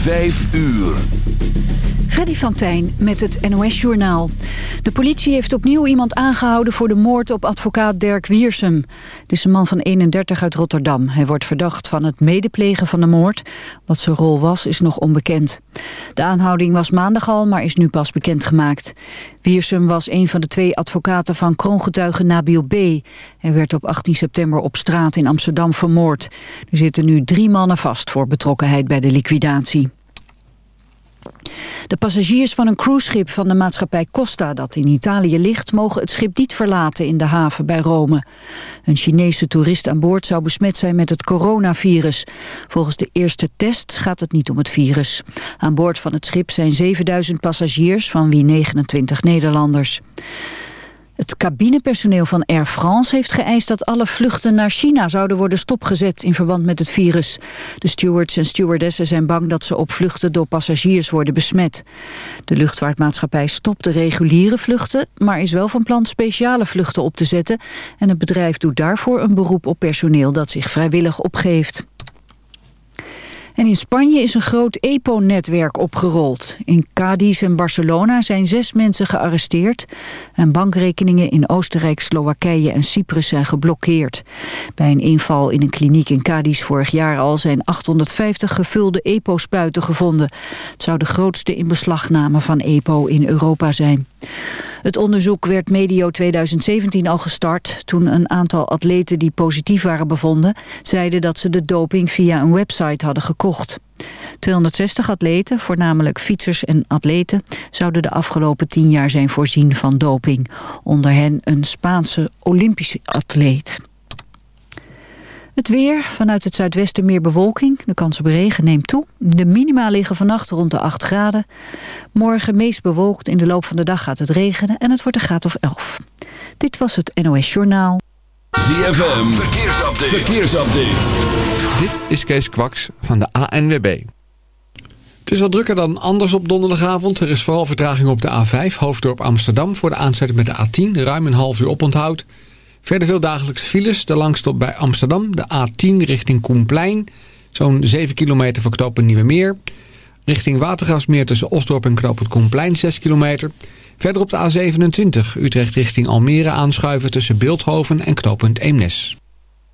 Vijf uur. Freddy van Tijn met het NOS-journaal. De politie heeft opnieuw iemand aangehouden voor de moord op advocaat Dirk Wiersum. Het is een man van 31 uit Rotterdam. Hij wordt verdacht van het medeplegen van de moord. Wat zijn rol was, is nog onbekend. De aanhouding was maandag al, maar is nu pas bekendgemaakt. Wiersum was een van de twee advocaten van kroongetuige Nabil B. Hij werd op 18 september op straat in Amsterdam vermoord. Er zitten nu drie mannen vast voor betrokkenheid bij de liquidatie. De passagiers van een cruiseschip van de maatschappij Costa dat in Italië ligt... mogen het schip niet verlaten in de haven bij Rome. Een Chinese toerist aan boord zou besmet zijn met het coronavirus. Volgens de eerste tests gaat het niet om het virus. Aan boord van het schip zijn 7000 passagiers, van wie 29 Nederlanders. Het cabinepersoneel van Air France heeft geëist dat alle vluchten naar China zouden worden stopgezet in verband met het virus. De stewards en stewardessen zijn bang dat ze op vluchten door passagiers worden besmet. De luchtvaartmaatschappij stopt de reguliere vluchten, maar is wel van plan speciale vluchten op te zetten. En het bedrijf doet daarvoor een beroep op personeel dat zich vrijwillig opgeeft. En in Spanje is een groot EPO-netwerk opgerold. In Cadiz en Barcelona zijn zes mensen gearresteerd... en bankrekeningen in Oostenrijk, Slowakije en Cyprus zijn geblokkeerd. Bij een inval in een kliniek in Cadiz vorig jaar al... zijn 850 gevulde EPO-spuiten gevonden. Het zou de grootste inbeslagname van EPO in Europa zijn. Het onderzoek werd medio 2017 al gestart... toen een aantal atleten die positief waren bevonden... zeiden dat ze de doping via een website hadden gekocht. 260 atleten, voornamelijk fietsers en atleten... zouden de afgelopen tien jaar zijn voorzien van doping. Onder hen een Spaanse Olympische atleet. Het weer, vanuit het zuidwesten meer bewolking. De kans op regen neemt toe. De minima liggen vannacht rond de 8 graden. Morgen meest bewolkt. In de loop van de dag gaat het regenen en het wordt een graad of 11. Dit was het NOS Journaal. ZFM, verkeersupdate. verkeersupdate. Dit is Kees Kwaks van de ANWB. Het is wat drukker dan anders op donderdagavond. Er is vooral vertraging op de A5, hoofddorp Amsterdam... voor de aansluiting met de A10, ruim een half uur oponthoud... Verder veel dagelijkse files. De langstop bij Amsterdam. De A10 richting Koenplein. Zo'n 7 kilometer voor knooppunt Nieuwe Meer. Richting Watergasmeer tussen Osdorp en knooppunt Koenplein 6 kilometer. Verder op de A27 Utrecht richting Almere aanschuiven tussen Beeldhoven en knooppunt Eemnes.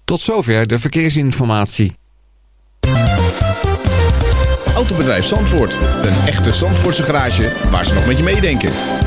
Tot zover de verkeersinformatie. Autobedrijf Zandvoort. Een echte Zandvoortse garage waar ze nog met je meedenken.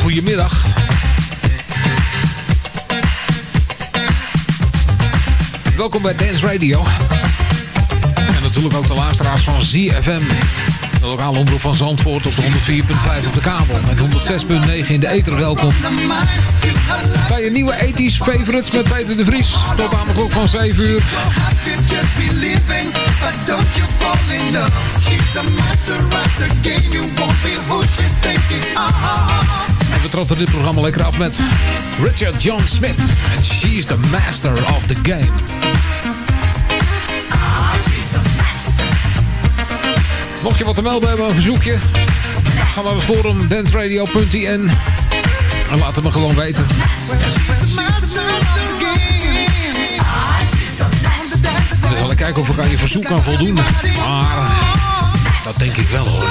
Goedemiddag. Welkom bij Dance Radio. En natuurlijk ook de luisteraars van ZFM. De lokale omroep van Zandvoort op de 104.5 op de kabel. En 106.9 in de ether. Welkom. Bij een nieuwe 80s favorites met Peter de Vries. Tot aan de klok van 7 uur. Trotten dit programma lekker af met Richard John Smith. En she's the master of the game. Mocht je wat te melden hebben, een verzoekje. Ga naar het forum dantradio.nl en laat het me gewoon weten. Zal ik kijken of ik aan je verzoek kan voldoen. Maar dat denk ik wel hoor.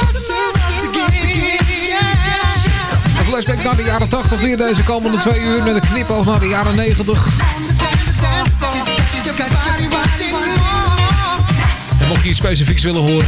Flashback naar de jaren 80 weer deze komende twee uur met een knipoog naar de jaren 90. En mocht je iets specifieks willen horen,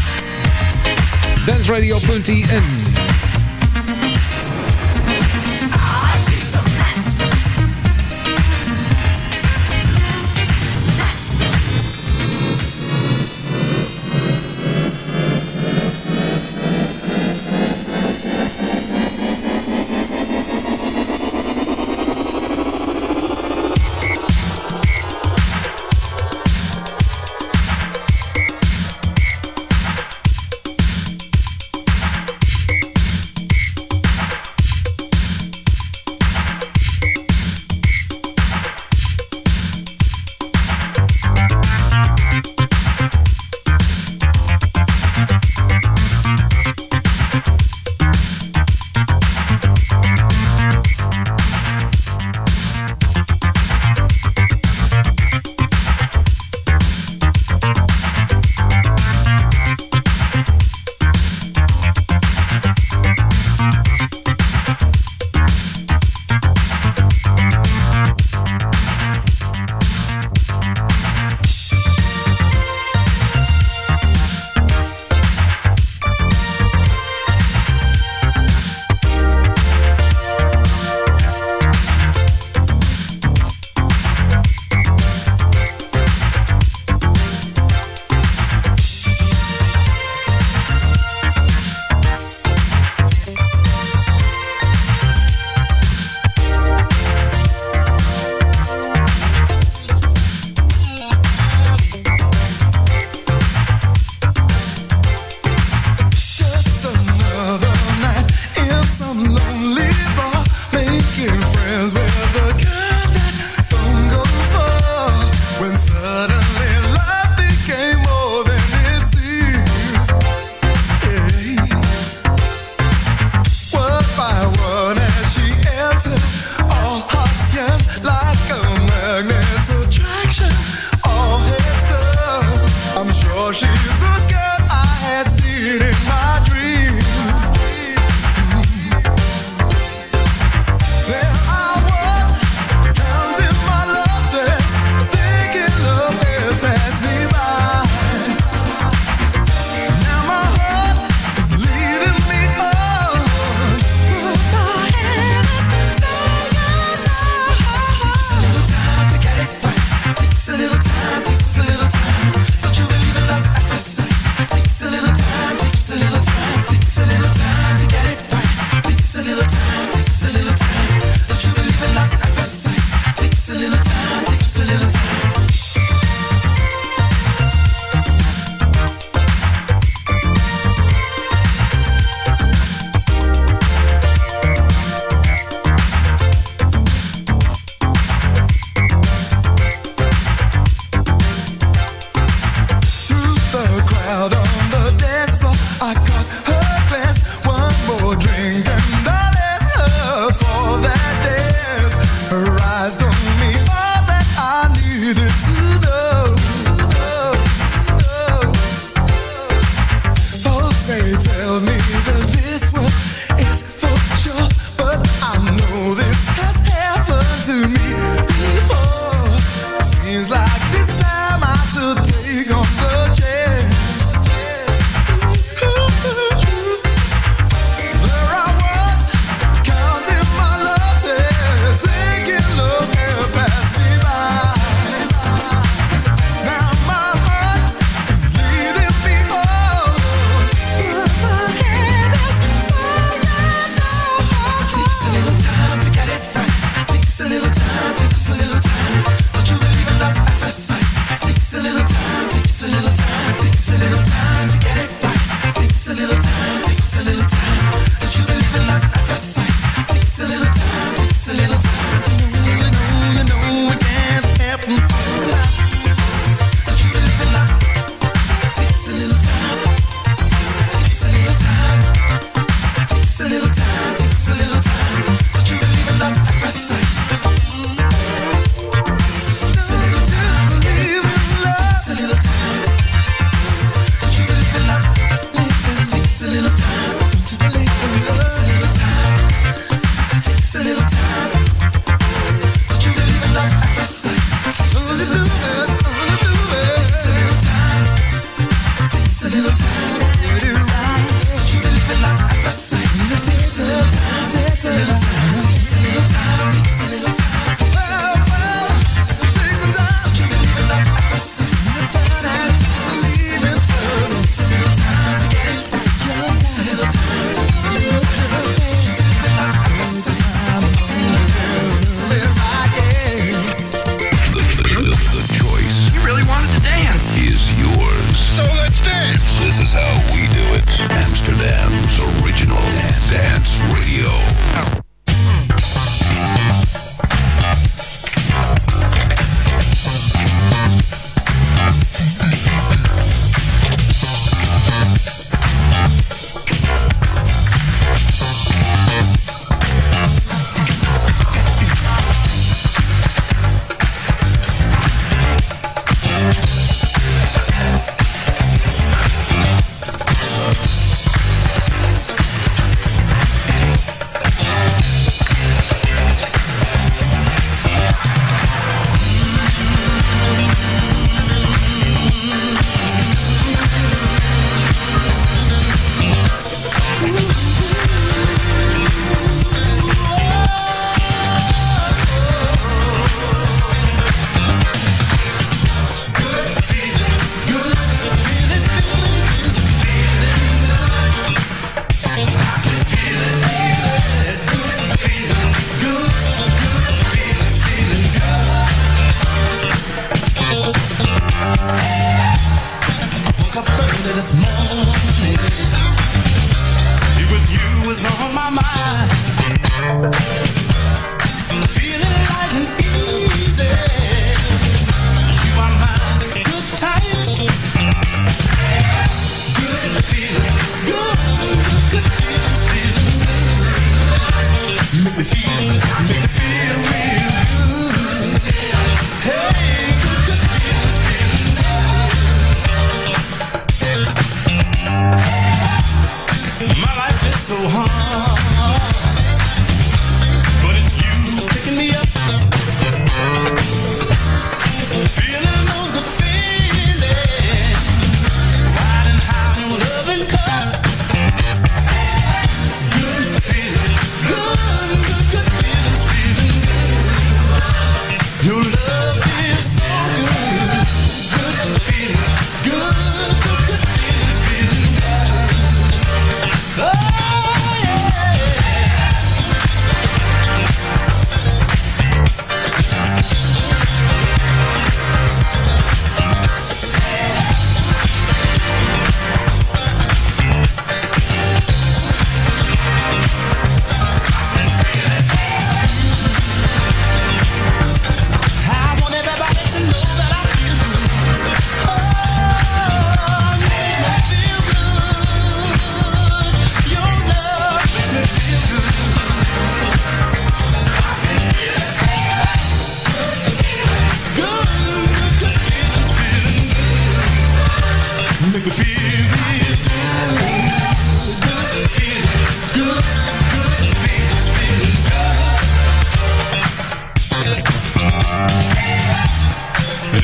my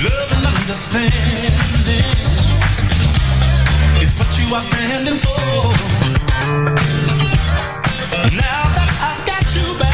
Love and understanding is what you are standing for. Now that I've got you back.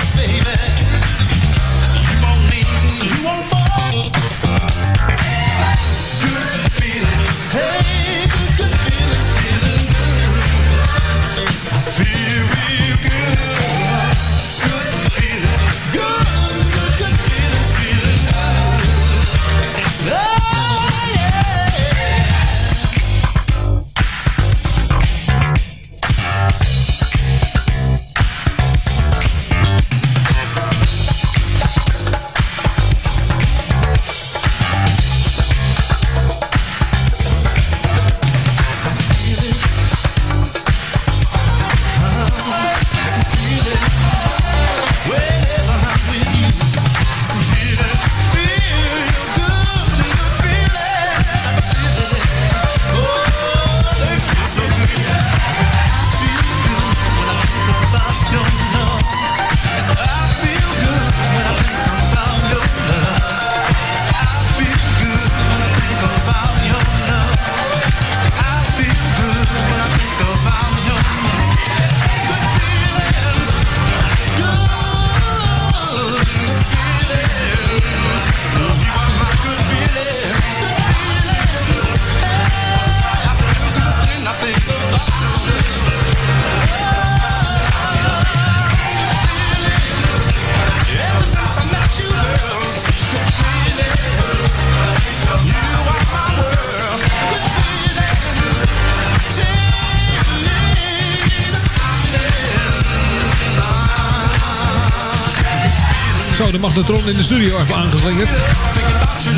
dansradio.nl magnetron in de studio even aangeslingerd.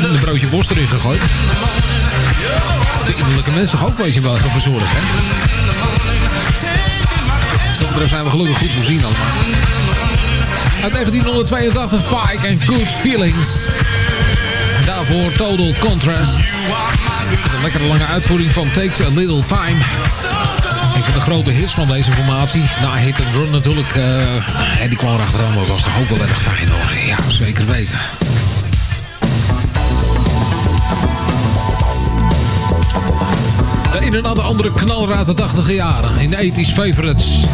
En een broodje worst erin gegooid. De innerlijke mensen ook weet je wel even verzorgd, hè? Daar zijn we gelukkig goed voorzien allemaal. Uit 1982 Pike and Good Feelings. Daarvoor Total Contrast. een lekkere lange uitvoering van Takes a Little Time. De grote hits van deze formatie. Na Hit and Run natuurlijk. Uh, en die kwam erachteraan, maar was toch ook wel erg fijn hoor. Ja, zeker weten. De een en ander andere knaller uit de 80 jaren. In de 80s favorites.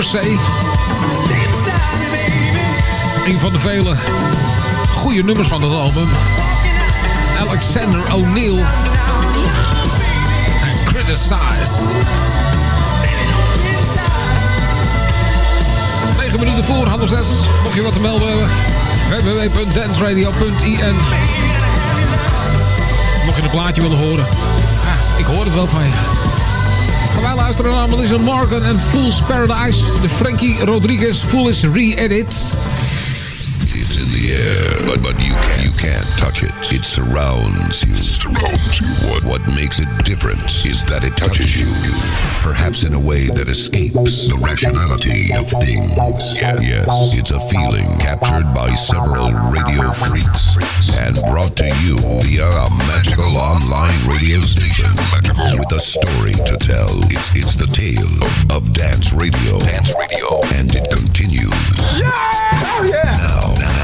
Hearsay. Een van de vele goede nummers van het album. Alexander O'Neill. En Criticize. 9 minuten voor, half 6. Mocht je wat te melden hebben. www.danceradio.in Mocht je een plaatje willen horen. Ah, ik hoor het wel van je. Gaan luisteren naar Melissa Morgan en Fool's Paradise. De Frankie Rodriguez Foolish Re-edit. Can't touch it. It surrounds you. It surrounds you. What what makes it different is that it touches you, perhaps in a way that escapes the rationality of things. Yes, it's a feeling captured by several radio freaks and brought to you via a magical online radio station with a story to tell. It's it's the tale of, of dance radio. Dance radio, and it continues. Yeah! Oh yeah! Now, now.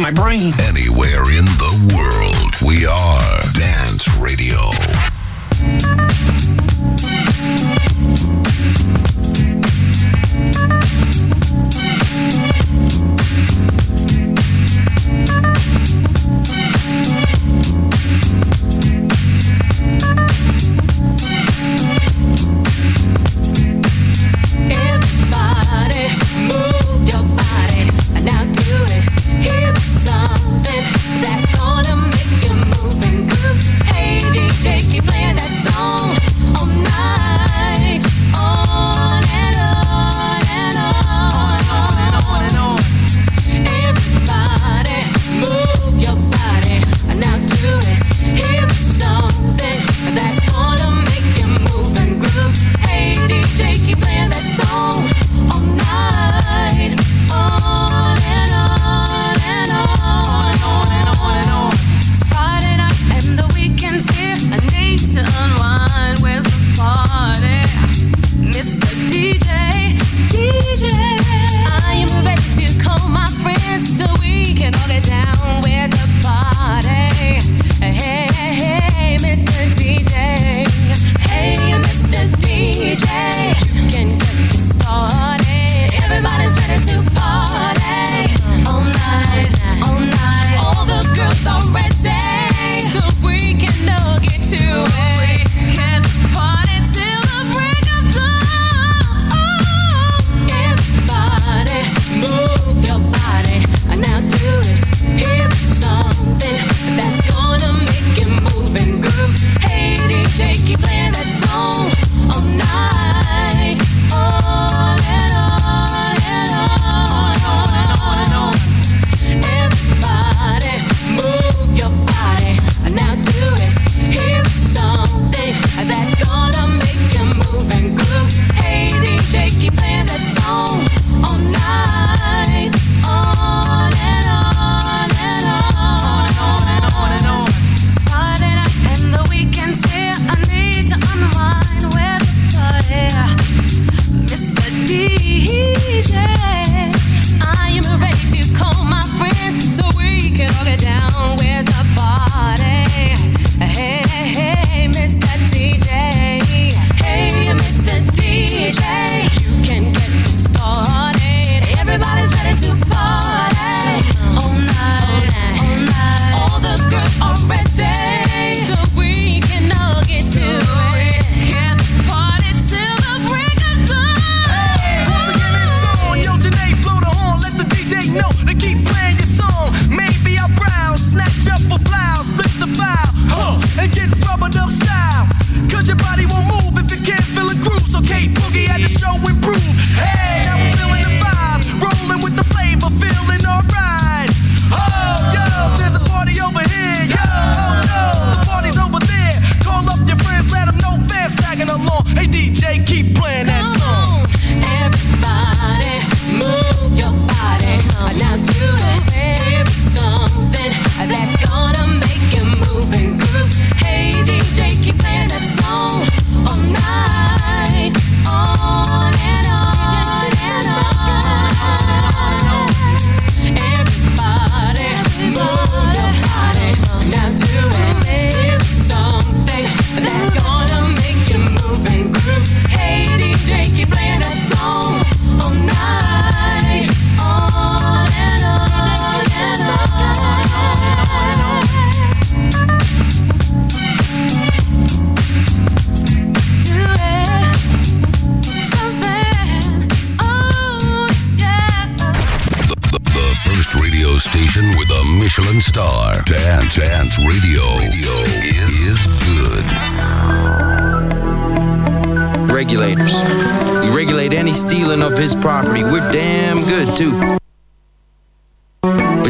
My brain. Anywhere in the world.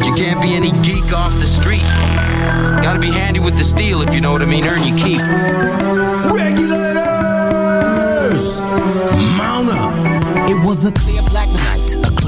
you can't be any geek off the street. Gotta be handy with the steel if you know what I mean, earn your keep. Regulators! Mount up! It was a clear black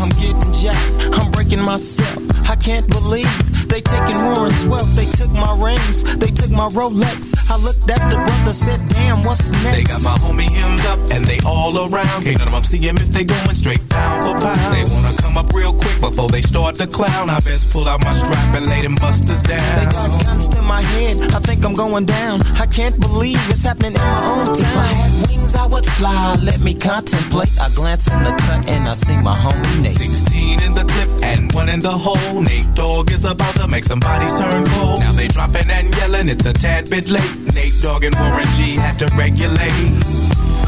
I'm getting jacked, I'm breaking myself. I can't believe they taking Warren's wealth. They took my rings, they took my Rolex. I looked at the brother, said, damn, what's next? They got my homie hemmed up and they all around. Can't none of them see him if they going straight down for pound. They wanna come up real quick before they start to clown. I best pull out my strap and lay them busters down. They got guns to my head, I think I'm going down. I can't believe it's happening in my own town. If I had wings, I would fly. Let me contemplate. I glance in the cut and I see my homie Nate. 16 in the clip and one in the hole. Nate Dogg is about to make some bodies turn cold. Now they dropping and yelling, it's a tad bit late. Nate Dogg and Warren G had to regulate.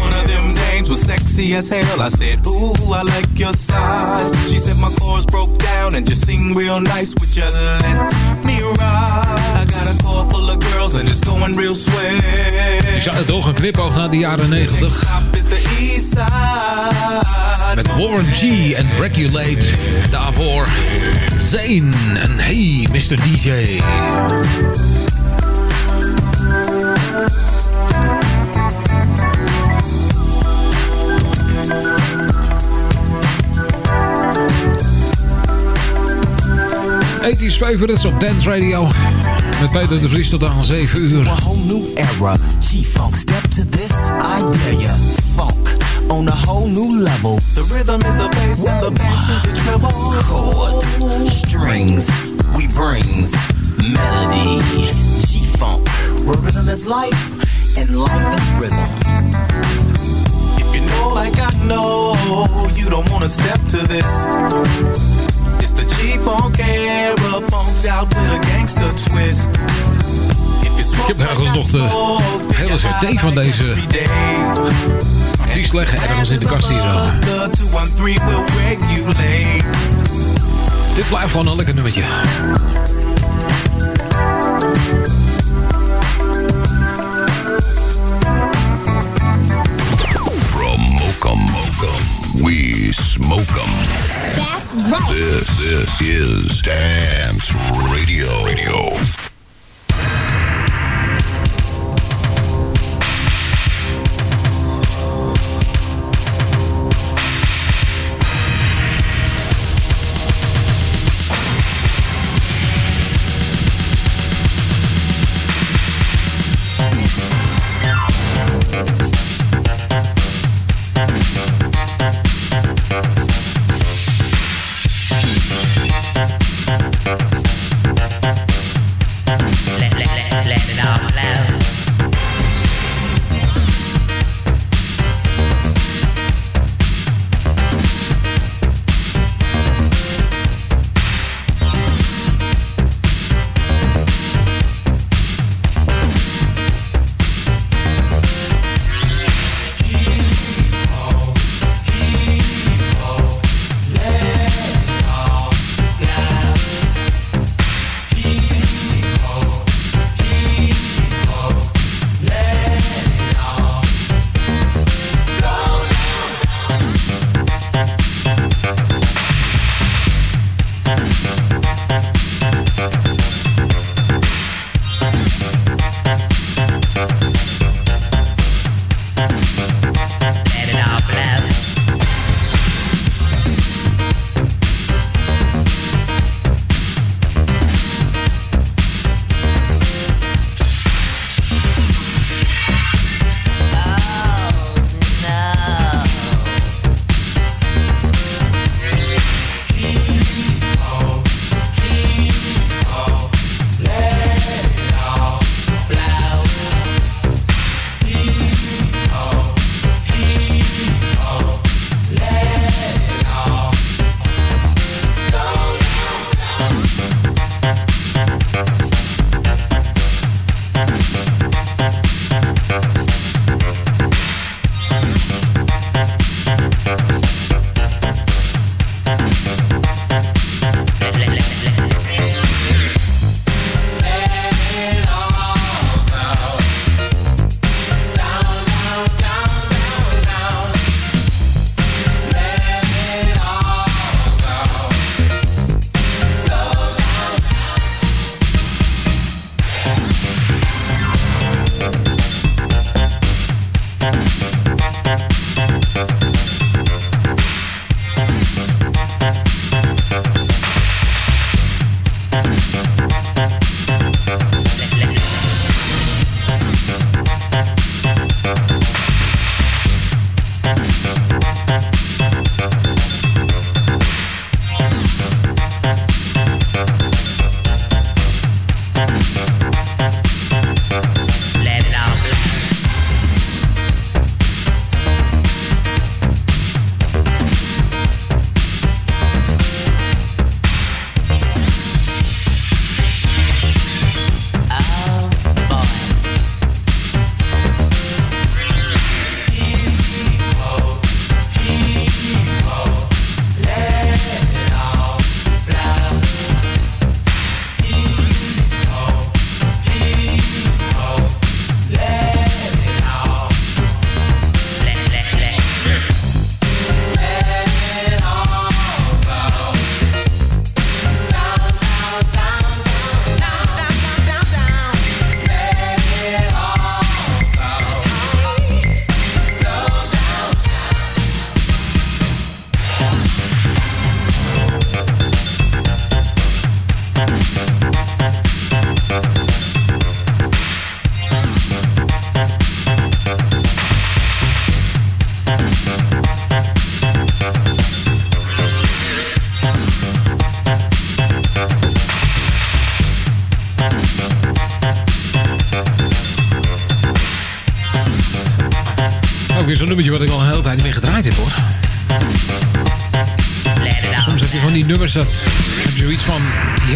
One of them names was sexy as hell. I said, Ooh, I like your size. She said my chords broke down and just sing real nice. Would you let me ride? I got a car full of girls and it's going real swell. Ik zou het een knipoog naar de jaren 90. Is the east side. Met Warren G en Regulate. Daarvoor Zane en Hey Mr. DJ. Ethisch favorites op Dance Radio. Met Peter de Vries tot aan 7 uur. A whole new era. G-Funk, step to this, I dare ya. Funk, on a whole new level. The rhythm is the bass and the bass is the treble. Chords, strings, we brings melody. G-Funk, where rhythm is life and life is rhythm. If you know like I know, you don't wanna step to this. It's the G-Funk era, funked out with a gangster twist. If you Ik heb ergens nog de hele cd van deze artiest leggen ergens in de kast hier. The 213 will regulate. Dit blijft gewoon een lekker nummertje. Smoke 'em. That's right. This, this is Dance Radio. Radio.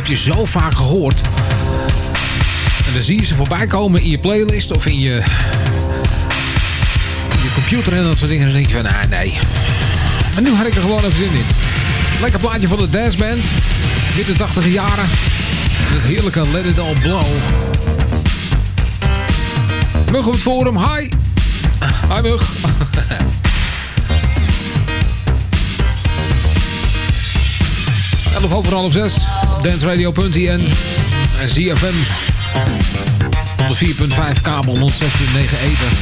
Je zo vaak gehoord. En dan zie je ze voorbij komen in je playlist of in je, je computer en dat soort dingen. En dan denk je van, ah nee. Maar nu had ik er gewoon even zin in. Lekker plaatje van de Dance Band. Midden 80 jaren. Het heerlijke Let It All Blow. Mug op het forum, hi! Hi Mug. Elf over half zes. Danceradio.nl en ZFM. 104.5 kabel, 106.9 ether.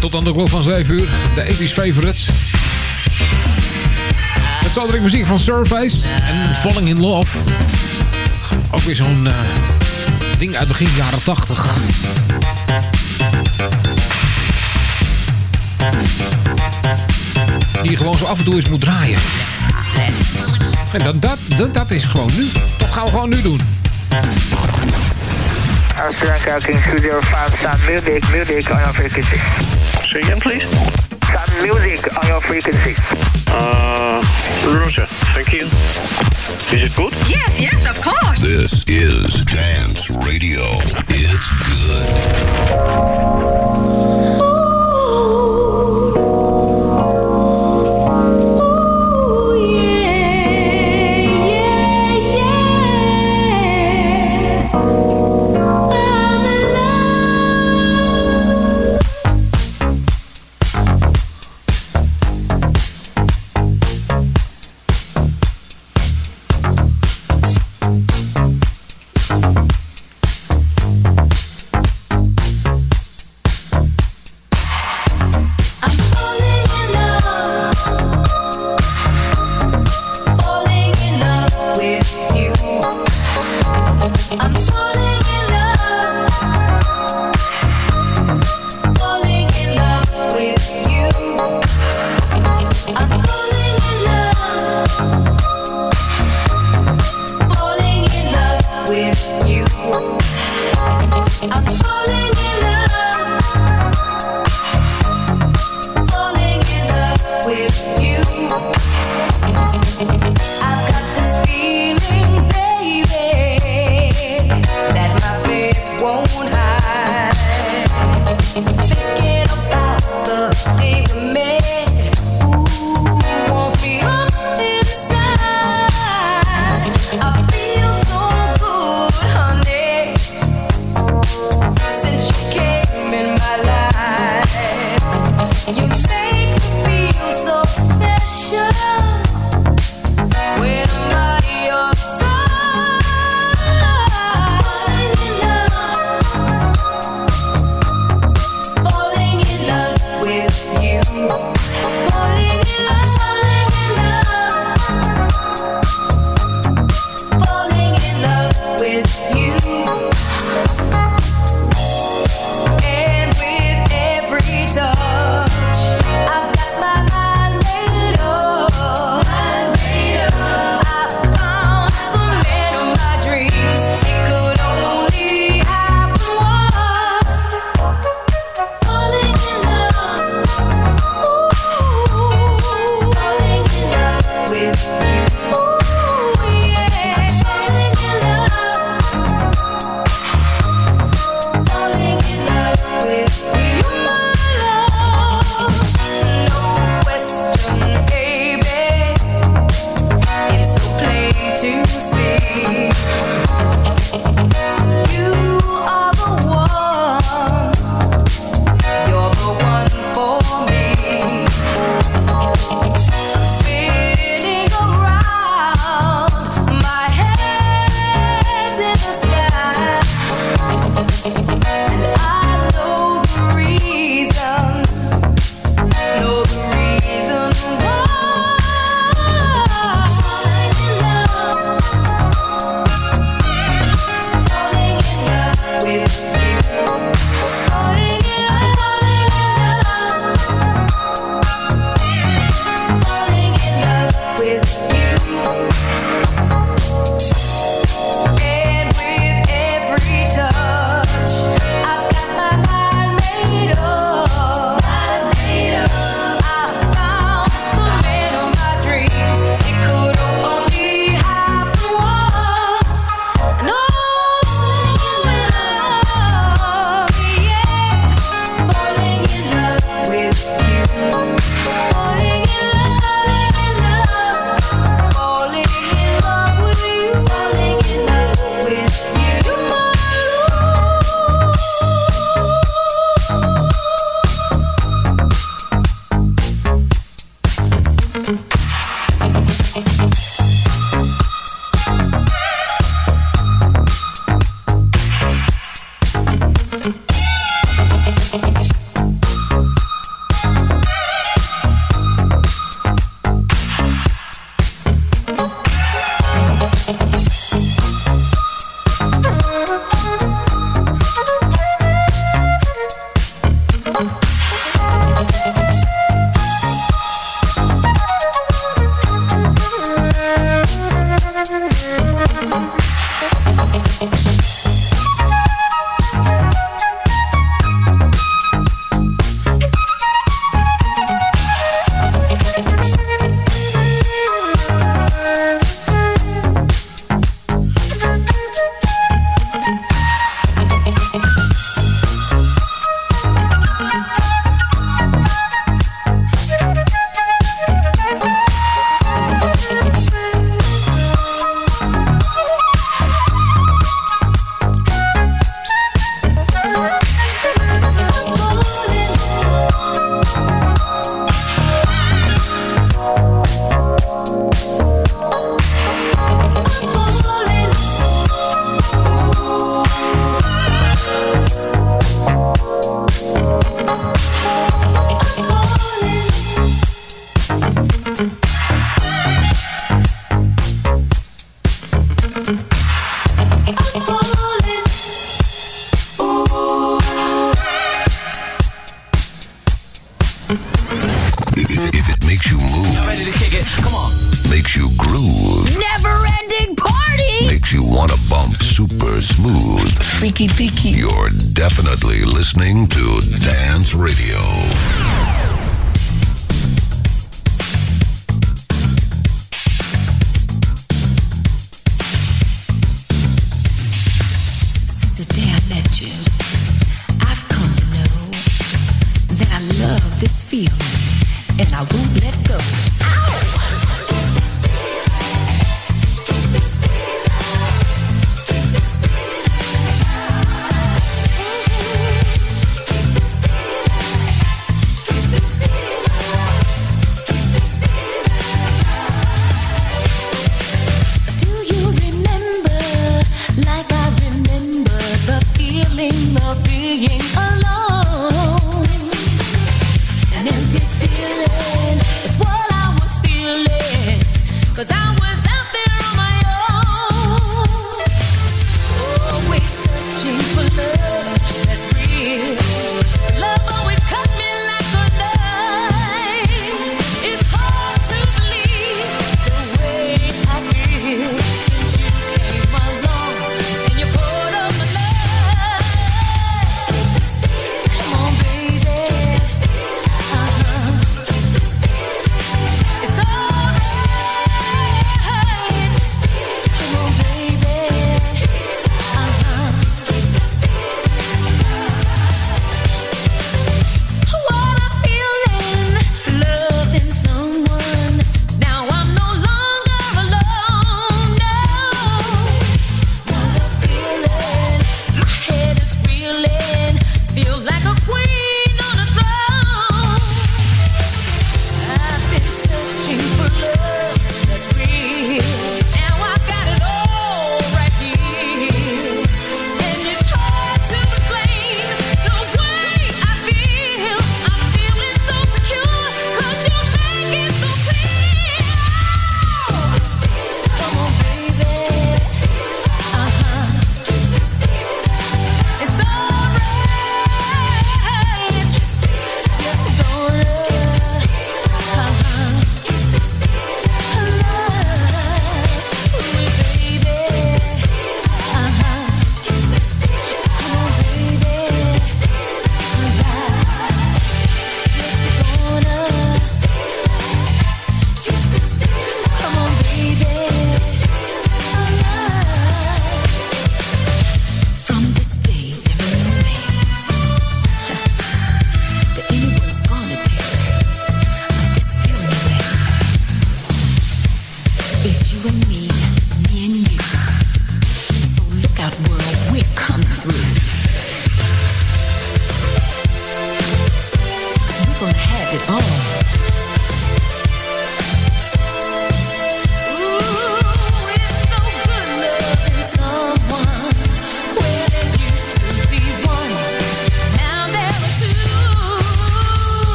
Tot aan de klok van 7 uur. De 80s favorites. Het zal direct muziek van Surface en Falling in Love. Ook weer zo'n eh, ding uit begin jaren 80. Die je gewoon zo af en toe eens moet draaien. En dat, dat, dat, dat is gewoon nu. Dat gaan we gewoon nu doen. Australia King Studio 5, sound music, music on your frequency. Say again, please. Sound music on your frequency. Uh, Roger, thank you. Is it good? Yes, yes, of course. This is Dance Radio. It's good.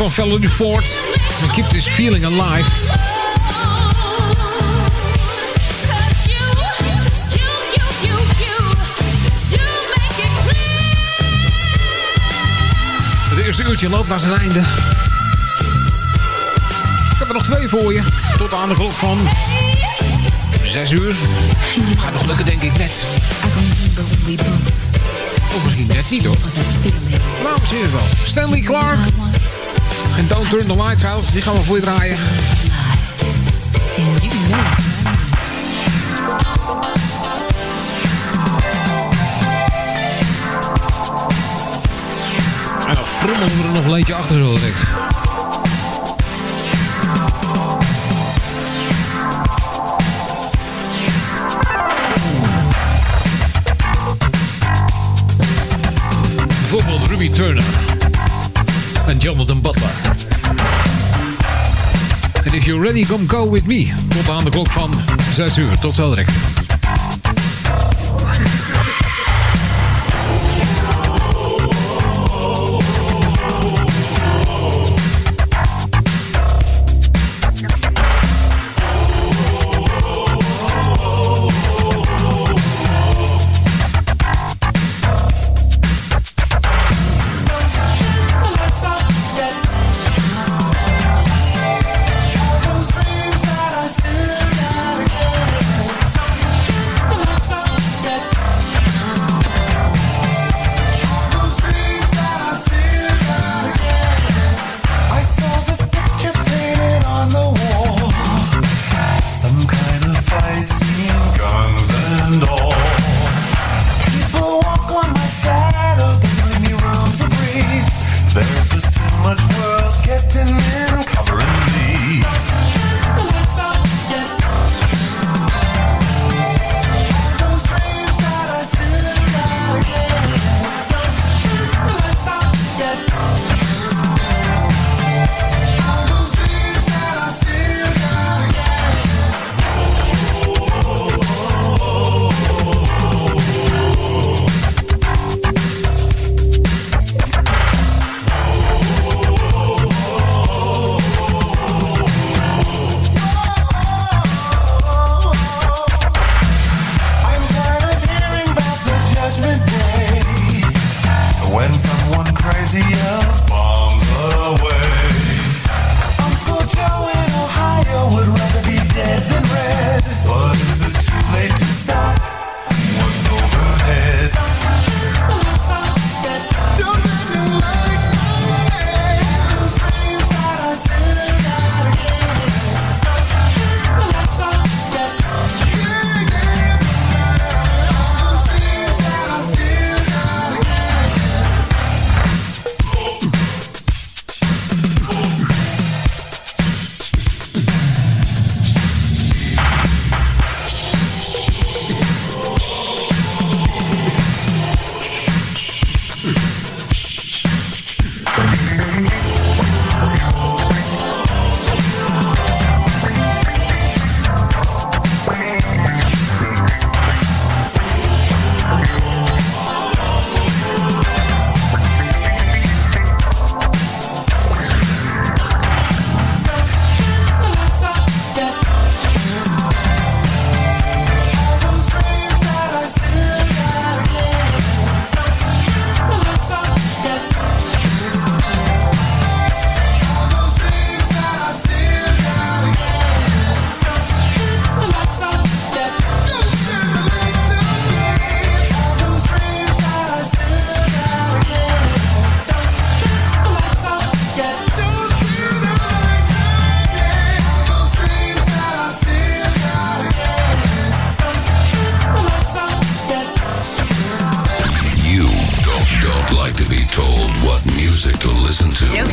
Van Felony Ford. En Keep This Feeling Alive. Het eerste uurtje loopt naar zijn einde. Ik heb er nog twee voor je. Tot aan de klok van 6 uur. Gaat nog lukken, denk ik net. Of misschien net niet hoor. Nou, misschien wel. Stanley Clark. En Don't Turn the Lights Out. Die gaan we voor je draaien. En dan frommelen we er nog een eentje achter zo. Come go with me. Tot aan de klok van 6 uur. Tot zo.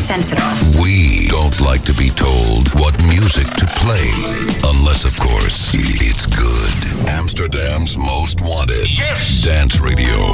Listen to. No sense at all. We don't like to be told what music to play. Unless, of course, it's good. Amsterdam's most wanted. Yes! Dance radio.